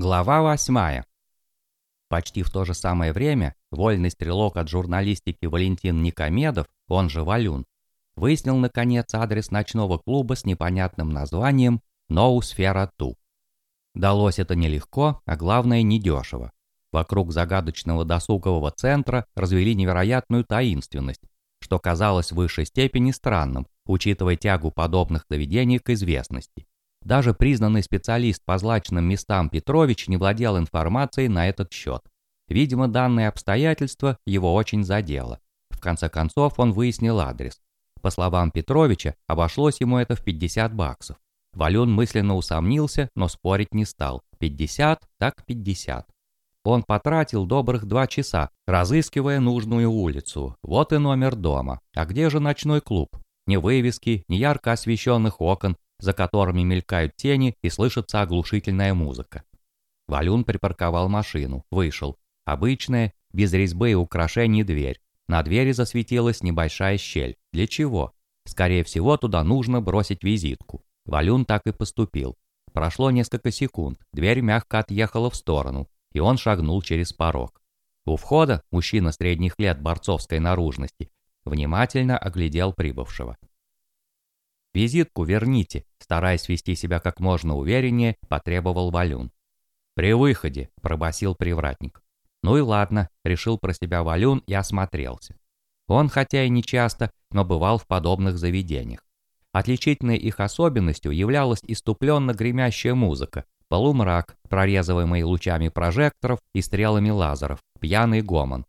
Глава восьмая. Почти в то же самое время вольный стрелок от журналистики Валентин Никомедов, он же Валюн, выяснил наконец адрес ночного клуба с непонятным названием «Ноусфера Ту». Далось это нелегко, а главное недешево. Вокруг загадочного досугового центра развели невероятную таинственность, что казалось в высшей степени странным, учитывая тягу подобных заведений к известности. Даже признанный специалист по злачным местам Петрович не владел информацией на этот счет. Видимо, данное обстоятельство его очень задело. В конце концов, он выяснил адрес. По словам Петровича, обошлось ему это в 50 баксов. Валюн мысленно усомнился, но спорить не стал. 50, так 50. Он потратил добрых два часа, разыскивая нужную улицу. Вот и номер дома. А где же ночной клуб? Ни вывески, ни ярко освещенных окон, за которыми мелькают тени и слышится оглушительная музыка. Валюн припарковал машину, вышел. Обычная, без резьбы и украшений дверь. На двери засветилась небольшая щель. Для чего? Скорее всего, туда нужно бросить визитку. Валюн так и поступил. Прошло несколько секунд, дверь мягко отъехала в сторону, и он шагнул через порог. У входа мужчина средних лет борцовской наружности внимательно оглядел прибывшего. «Визитку верните», стараясь вести себя как можно увереннее, потребовал Валюн. «При выходе», – пробасил привратник. «Ну и ладно», – решил про себя Валюн и осмотрелся. Он, хотя и не часто, но бывал в подобных заведениях. Отличительной их особенностью являлась иступленно гремящая музыка, полумрак, прорезываемый лучами прожекторов и стрелами лазеров, пьяный гомон.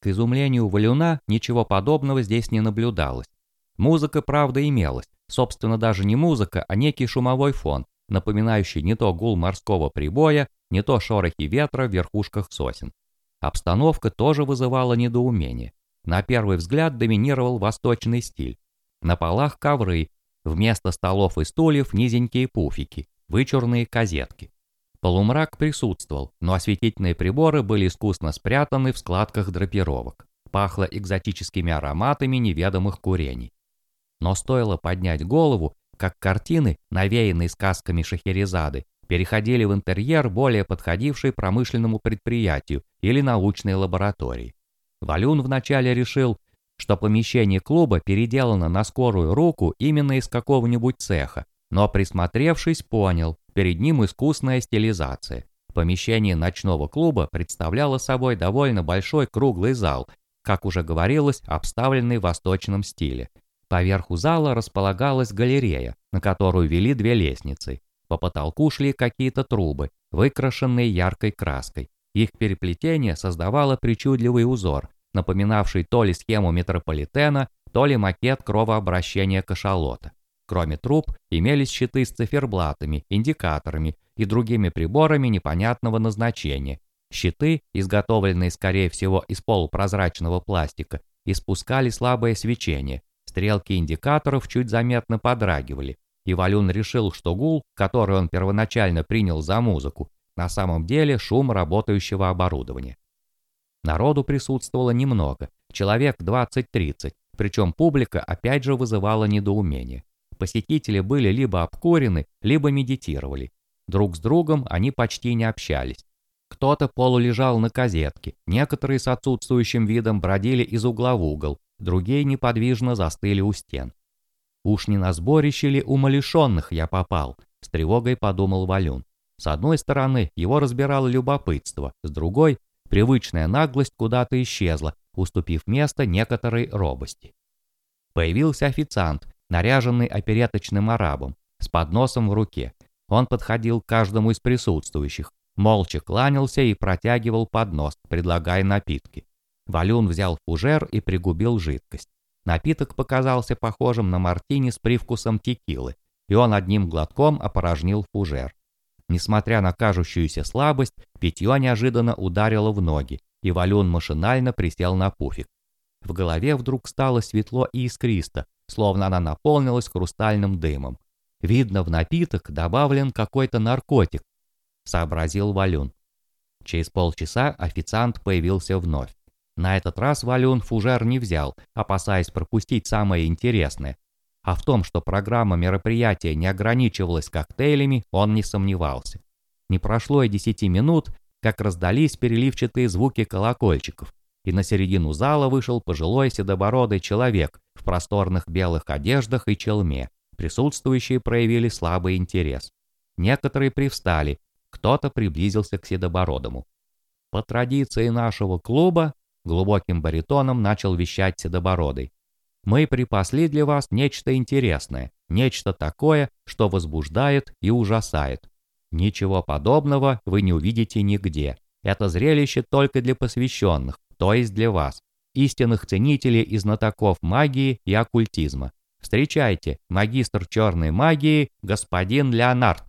К изумлению Валюна ничего подобного здесь не наблюдалось. Музыка, правда, имелась, Собственно, даже не музыка, а некий шумовой фон, напоминающий не то гул морского прибоя, не то шорохи ветра в верхушках сосен. Обстановка тоже вызывала недоумение. На первый взгляд доминировал восточный стиль. На полах ковры, вместо столов и стульев низенькие пуфики, вычурные козетки. Полумрак присутствовал, но осветительные приборы были искусно спрятаны в складках драпировок. Пахло экзотическими ароматами неведомых курений. Но стоило поднять голову, как картины, навеянные сказками Шахерезады, переходили в интерьер, более подходивший промышленному предприятию или научной лаборатории. Валюн вначале решил, что помещение клуба переделано на скорую руку именно из какого-нибудь цеха, но присмотревшись, понял, перед ним искусная стилизация. Помещение ночного клуба представляло собой довольно большой круглый зал, как уже говорилось, обставленный в восточном стиле. Поверху зала располагалась галерея, на которую вели две лестницы. По потолку шли какие-то трубы, выкрашенные яркой краской. Их переплетение создавало причудливый узор, напоминавший то ли схему метрополитена, то ли макет кровообращения кашалота. Кроме труб, имелись щиты с циферблатами, индикаторами и другими приборами непонятного назначения. Щиты, изготовленные, скорее всего, из полупрозрачного пластика, испускали слабое свечение, Стрелки индикаторов чуть заметно подрагивали, и Валюн решил, что гул, который он первоначально принял за музыку, на самом деле шум работающего оборудования. Народу присутствовало немного, человек 20-30, причем публика опять же вызывала недоумение. Посетители были либо обкурены, либо медитировали. Друг с другом они почти не общались. Кто-то полулежал на козетке, некоторые с отсутствующим видом бродили из угла в угол, другие неподвижно застыли у стен. «Уж не на сборище ли умалишенных я попал?» — с тревогой подумал Валюн. С одной стороны, его разбирало любопытство, с другой — привычная наглость куда-то исчезла, уступив место некоторой робости. Появился официант, наряженный опереточным арабом, с подносом в руке. Он подходил к каждому из присутствующих, молча кланялся и протягивал поднос, предлагая напитки. Валюн взял фужер и пригубил жидкость. Напиток показался похожим на мартини с привкусом текилы, и он одним глотком опорожнил фужер. Несмотря на кажущуюся слабость, питье неожиданно ударило в ноги, и Валюн машинально присел на пуфик. В голове вдруг стало светло и искристо, словно она наполнилась хрустальным дымом. Видно, в напиток добавлен какой-то наркотик, сообразил Валюн. Через полчаса официант появился вновь. На этот раз Валюн фужер не взял, опасаясь пропустить самое интересное. А в том, что программа мероприятия не ограничивалась коктейлями, он не сомневался. Не прошло и десяти минут, как раздались переливчатые звуки колокольчиков, и на середину зала вышел пожилой седобородый человек в просторных белых одеждах и челме. Присутствующие проявили слабый интерес. Некоторые привстали, кто-то приблизился к седобородому. По традиции нашего клуба, глубоким баритоном начал вещать седобородый. Мы припасли для вас нечто интересное, нечто такое, что возбуждает и ужасает. Ничего подобного вы не увидите нигде. Это зрелище только для посвященных, то есть для вас, истинных ценителей и знатоков магии и оккультизма. Встречайте, магистр черной магии, господин Леонард.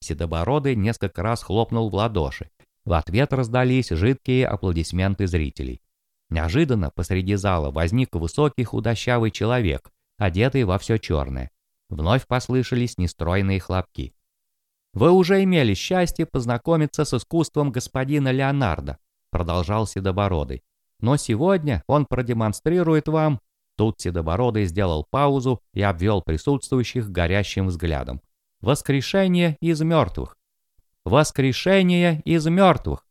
Седобородый несколько раз хлопнул в ладоши. В ответ раздались жидкие аплодисменты зрителей. Неожиданно посреди зала возник высокий худощавый человек, одетый во все черное. Вновь послышались нестройные хлопки. «Вы уже имели счастье познакомиться с искусством господина Леонардо», продолжал Седобородый. «Но сегодня он продемонстрирует вам...» Тут Седобородый сделал паузу и обвел присутствующих горящим взглядом. «Воскрешение из мертвых! Воскрешение из мертвых!»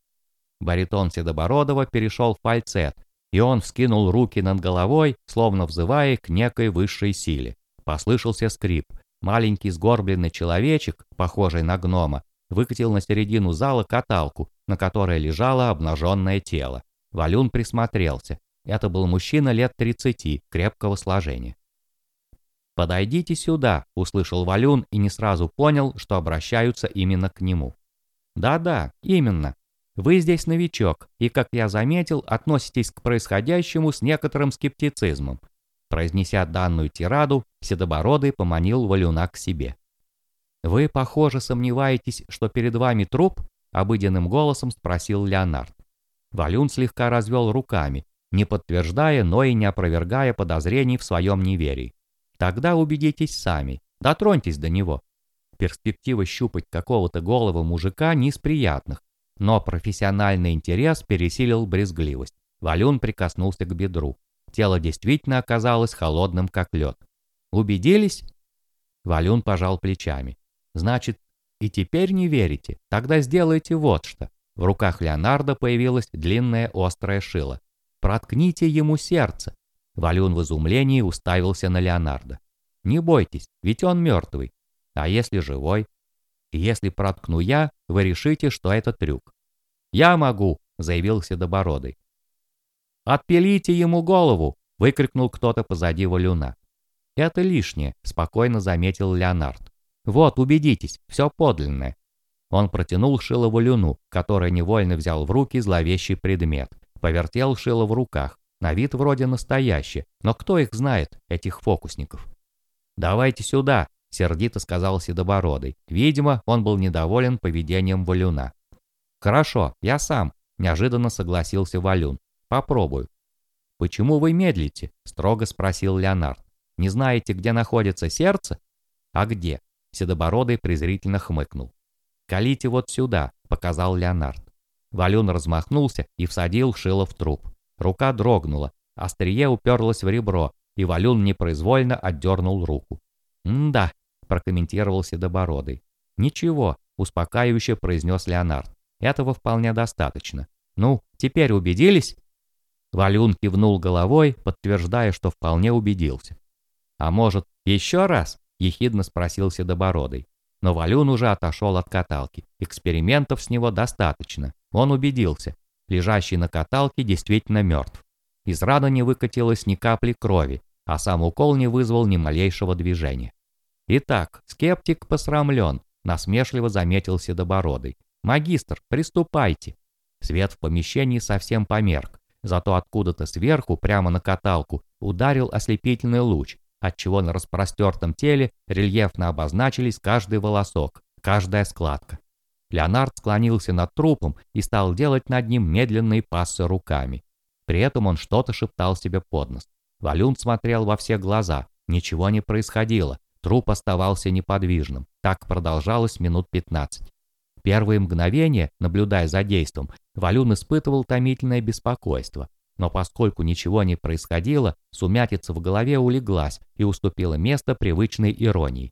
Баритон Седобородова перешел в фальцет, и он вскинул руки над головой, словно взывая к некой высшей силе. Послышался скрип. Маленький сгорбленный человечек, похожий на гнома, выкатил на середину зала каталку, на которой лежало обнаженное тело. Валюн присмотрелся. Это был мужчина лет 30, крепкого сложения. «Подойдите сюда», — услышал Валюн и не сразу понял, что обращаются именно к нему. «Да-да, именно. Вы здесь новичок, и, как я заметил, относитесь к происходящему с некоторым скептицизмом. Произнеся данную тираду, Седобородый поманил Валюна к себе. «Вы, похоже, сомневаетесь, что перед вами труп?» — обыденным голосом спросил Леонард. Валюн слегка развел руками, не подтверждая, но и не опровергая подозрений в своем неверии. «Тогда убедитесь сами, дотроньтесь до него». Перспектива щупать какого-то голого мужика не из приятных, но профессиональный интерес пересилил брезгливость. Валюн прикоснулся к бедру. Тело действительно оказалось холодным, как лед. Убедились? Валюн пожал плечами. Значит, и теперь не верите? Тогда сделайте вот что. В руках Леонардо появилась длинная острая шила. Проткните ему сердце. Валюн в изумлении уставился на Леонардо. Не бойтесь, ведь он мертвый. А если живой? Если проткну я, вы решите, что это трюк. «Я могу», — заявил Седобородый. «Отпилите ему голову!» — выкрикнул кто-то позади Валюна. «Это лишнее», — спокойно заметил Леонард. «Вот, убедитесь, все подлинное». Он протянул шило Валюну, который невольно взял в руки зловещий предмет. Повертел шило в руках. На вид вроде настоящее, но кто их знает, этих фокусников? «Давайте сюда», — сердито сказал Седобородый. Видимо, он был недоволен поведением Валюна. «Хорошо, я сам», — неожиданно согласился Валюн. Попробую. «Почему вы медлите?» – строго спросил Леонард. «Не знаете, где находится сердце?» «А где?» – Седобородый презрительно хмыкнул. «Калите вот сюда», – показал Леонард. Валюн размахнулся и всадил шило в труп. Рука дрогнула, острие уперлось в ребро, и Валюн непроизвольно отдернул руку. «М-да», – прокомментировал Седобородый. «Ничего», – успокаивающе произнес Леонард. «Этого вполне достаточно. Ну, теперь убедились?» Валюн кивнул головой, подтверждая, что вполне убедился. «А может, еще раз?» – ехидно спросил Седобородый. Но Валюн уже отошел от каталки. Экспериментов с него достаточно. Он убедился. Лежащий на каталке действительно мертв. Из раны не выкатилось ни капли крови, а сам укол не вызвал ни малейшего движения. «Итак, скептик посрамлен», – насмешливо заметил Седобородый. «Магистр, приступайте». Свет в помещении совсем померк. Зато откуда-то сверху, прямо на каталку, ударил ослепительный луч, отчего на распростертом теле рельефно обозначились каждый волосок, каждая складка. Леонард склонился над трупом и стал делать над ним медленные пассы руками. При этом он что-то шептал себе под нос. Валюн смотрел во все глаза, ничего не происходило, труп оставался неподвижным. Так продолжалось минут пятнадцать. Первые мгновения, наблюдая за действом, Валюн испытывал томительное беспокойство. Но поскольку ничего не происходило, сумятица в голове улеглась и уступила место привычной иронии.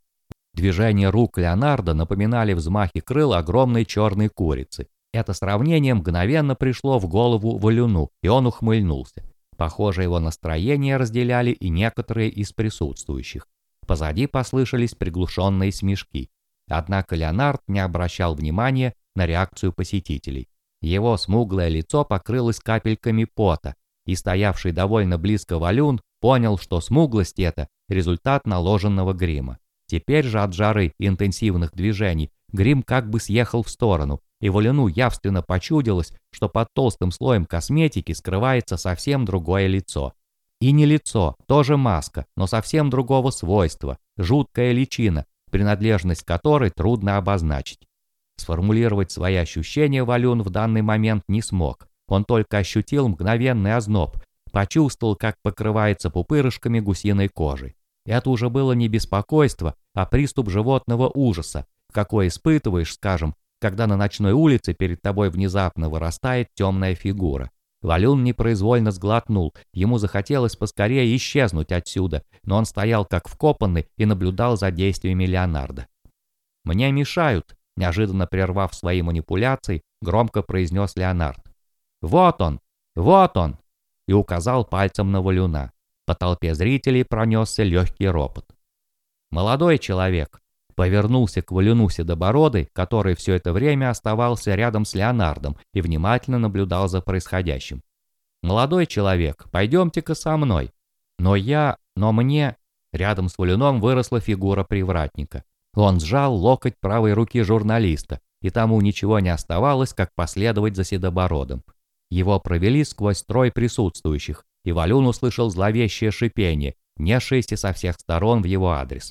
Движения рук Леонардо напоминали взмахи крыл огромной черной курицы. Это сравнение мгновенно пришло в голову Валюну, и он ухмыльнулся. Похоже, его настроение разделяли и некоторые из присутствующих. Позади послышались приглушенные смешки. Однако Леонард не обращал внимания на реакцию посетителей. Его смуглое лицо покрылось капельками пота, и стоявший довольно близко Валюн понял, что смуглость это – результат наложенного грима. Теперь же от жары и интенсивных движений грим как бы съехал в сторону, и Валюну явственно почудилось, что под толстым слоем косметики скрывается совсем другое лицо. И не лицо, тоже маска, но совсем другого свойства, жуткая личина, принадлежность которой трудно обозначить. Сформулировать свои ощущения Валюн в данный момент не смог. Он только ощутил мгновенный озноб, почувствовал, как покрывается пупырышками гусиной кожи. Это уже было не беспокойство, а приступ животного ужаса, какой испытываешь, скажем, когда на ночной улице перед тобой внезапно вырастает темная фигура. Валюн непроизвольно сглотнул, ему захотелось поскорее исчезнуть отсюда, но он стоял как вкопанный и наблюдал за действиями Леонардо. «Мне мешают», — неожиданно прервав свои манипуляции, громко произнес Леонард. «Вот он! Вот он!» и указал пальцем на Валюна. По толпе зрителей пронесся легкий ропот. «Молодой человек», Повернулся к Валюну Седобородый, который все это время оставался рядом с Леонардом и внимательно наблюдал за происходящим. «Молодой человек, пойдемте-ка со мной». «Но я... но мне...» Рядом с Валюном выросла фигура привратника. Он сжал локоть правой руки журналиста, и тому ничего не оставалось, как последовать за Седобородом. Его провели сквозь строй присутствующих, и Валюн услышал зловещее шипение, несшееся со всех сторон в его адрес.